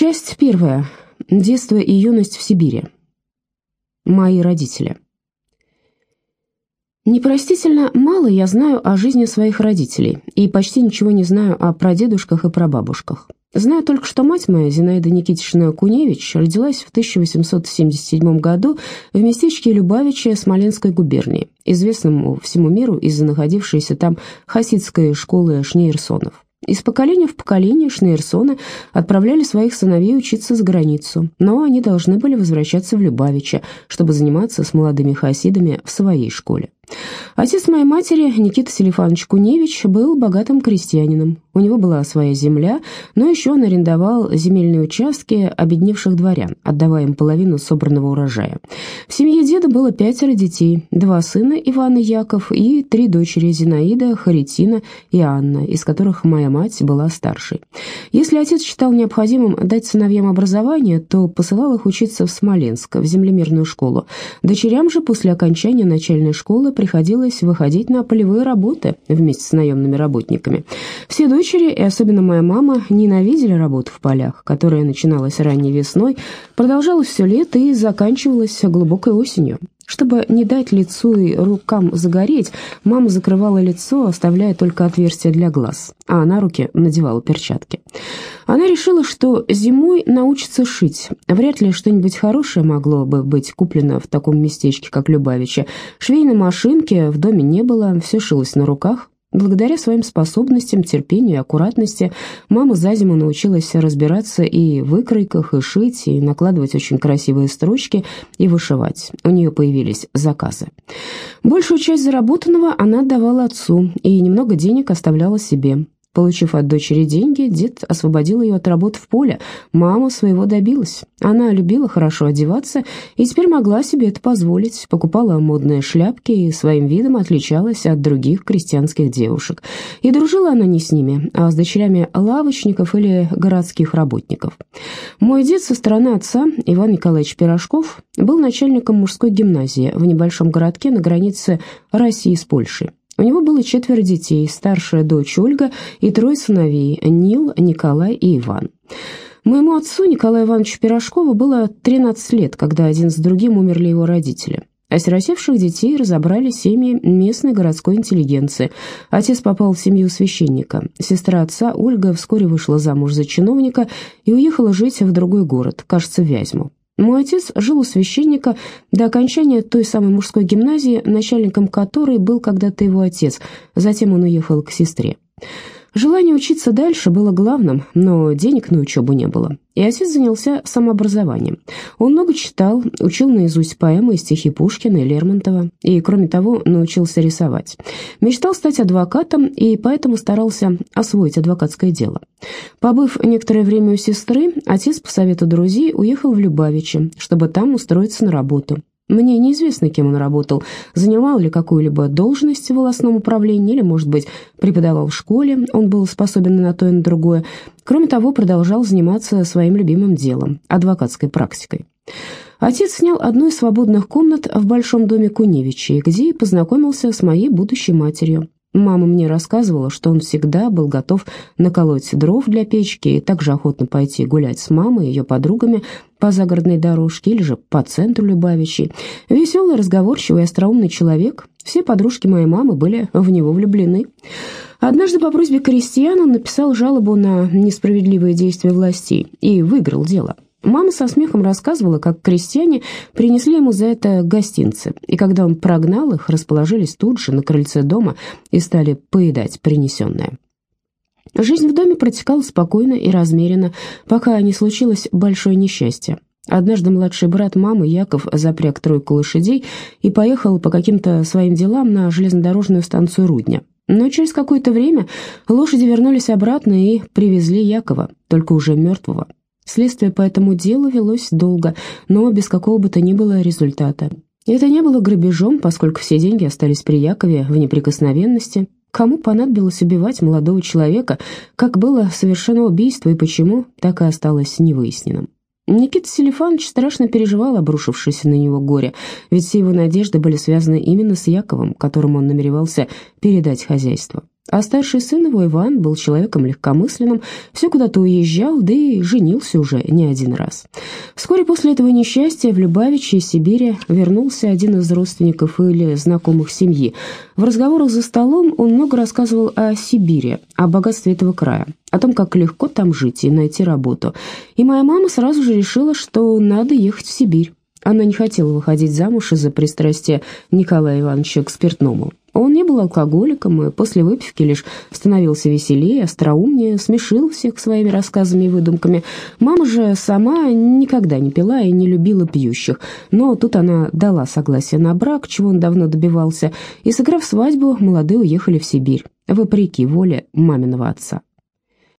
Часть первая. Детство и юность в Сибири. Мои родители. Непростительно мало я знаю о жизни своих родителей и почти ничего не знаю о прадедушках и прабабушках. Знаю только, что мать моя, Зинаида Никитична Куневич, родилась в 1877 году в местечке Любавича Смоленской губернии, известному всему миру из-за находившейся там хасидской школы Шнейрсонов. Из поколения в поколение Шнейрсоны отправляли своих сыновей учиться за границу, но они должны были возвращаться в Любавича, чтобы заниматься с молодыми хасидами в своей школе. Отец моей матери, Никита Селифанович Куневич, был богатым крестьянином. У него была своя земля, но еще он арендовал земельные участки обедневших дворян, отдавая им половину собранного урожая. В семье деда было пятеро детей, два сына Иван и Яков и три дочери Зинаида, Харитина и Анна, из которых моя мать была старшей. Если отец считал необходимым дать сыновьям образование, то посылал их учиться в Смоленск, в землемерную школу. Дочерям же после окончания начальной школы приходилось выходить на полевые работы вместе с наемными работниками. Все дочери, и особенно моя мама, ненавидели работу в полях, которая начиналась ранней весной, продолжалась все лето и заканчивалась глубокой осенью. Чтобы не дать лицу и рукам загореть, мама закрывала лицо, оставляя только отверстия для глаз, а на руки надевала перчатки. Она решила, что зимой научится шить. Вряд ли что-нибудь хорошее могло бы быть куплено в таком местечке, как Любавича. Швейной машинки в доме не было, все шилось на руках, Благодаря своим способностям, терпению и аккуратности мама за зиму научилась разбираться и в выкройках, и шить, и накладывать очень красивые строчки, и вышивать. У нее появились заказы. Большую часть заработанного она отдавала отцу, и немного денег оставляла себе. Получив от дочери деньги, дед освободил ее от работы в поле. Мама своего добилась. Она любила хорошо одеваться и теперь могла себе это позволить. Покупала модные шляпки и своим видом отличалась от других крестьянских девушек. И дружила она не с ними, а с дочерями лавочников или городских работников. Мой дед со стороны отца, Иван Николаевич Пирожков, был начальником мужской гимназии в небольшом городке на границе России с Польшей. У него было четверо детей, старшая дочь Ольга и трое сыновей – Нил, Николай и Иван. Моему отцу, Николаю Ивановичу Пирожкову, было 13 лет, когда один с другим умерли его родители. Осиротевших детей разобрали семьи местной городской интеллигенции. Отец попал в семью священника. Сестра отца, Ольга, вскоре вышла замуж за чиновника и уехала жить в другой город, кажется, Вязьму. Мой отец жил у священника до окончания той самой мужской гимназии, начальником которой был когда-то его отец, затем он уехал к сестре. Желание учиться дальше было главным, но денег на учебу не было, и отец занялся самообразованием. Он много читал, учил наизусть поэмы и стихи Пушкина и Лермонтова, и, кроме того, научился рисовать. Мечтал стать адвокатом, и поэтому старался освоить адвокатское дело. Побыв некоторое время у сестры, отец по совету друзей уехал в Любавичи, чтобы там устроиться на работу. Мне неизвестно, кем он работал, занимал ли какую-либо должность в волосном управлении или, может быть, преподавал в школе, он был способен на то и на другое. Кроме того, продолжал заниматься своим любимым делом – адвокатской практикой. Отец снял одну из свободных комнат в большом доме Куневичей, где и познакомился с моей будущей матерью. Мама мне рассказывала, что он всегда был готов наколоть дров для печки и также охотно пойти гулять с мамой и ее подругами по загородной дорожке или же по центру Любавичей. Веселый, разговорчивый, остроумный человек. Все подружки моей мамы были в него влюблены. Однажды по просьбе крестьян он написал жалобу на несправедливые действия властей и выиграл дело. Мама со смехом рассказывала, как крестьяне принесли ему за это гостинцы, и когда он прогнал их, расположились тут же на крыльце дома и стали поедать принесенное. Жизнь в доме протекала спокойно и размеренно, пока не случилось большое несчастье. Однажды младший брат мамы, Яков, запряг тройку лошадей и поехал по каким-то своим делам на железнодорожную станцию Рудня. Но через какое-то время лошади вернулись обратно и привезли Якова, только уже мертвого. Следствие по этому делу велось долго, но без какого бы то ни было результата. Это не было грабежом, поскольку все деньги остались при Якове в неприкосновенности. Кому понадобилось убивать молодого человека, как было совершено убийство и почему, так и осталось невыясненным. Никита Селифанович страшно переживал обрушившееся на него горе, ведь все его надежды были связаны именно с Яковом, которому он намеревался передать хозяйство. А старший сын его, Иван, был человеком легкомысленным, все куда-то уезжал, да и женился уже не один раз. Вскоре после этого несчастья в Любавиче из Сибири вернулся один из родственников или знакомых семьи. В разговорах за столом он много рассказывал о Сибири, о богатстве этого края, о том, как легко там жить и найти работу. И моя мама сразу же решила, что надо ехать в Сибирь. Она не хотела выходить замуж из-за пристрастия Николая Ивановича к спиртному. Он не был алкоголиком и после выпивки лишь становился веселее, остроумнее, смешил всех своими рассказами и выдумками. Мама же сама никогда не пила и не любила пьющих, но тут она дала согласие на брак, чего он давно добивался, и, сыграв свадьбу, молодые уехали в Сибирь, вопреки воле маминого отца.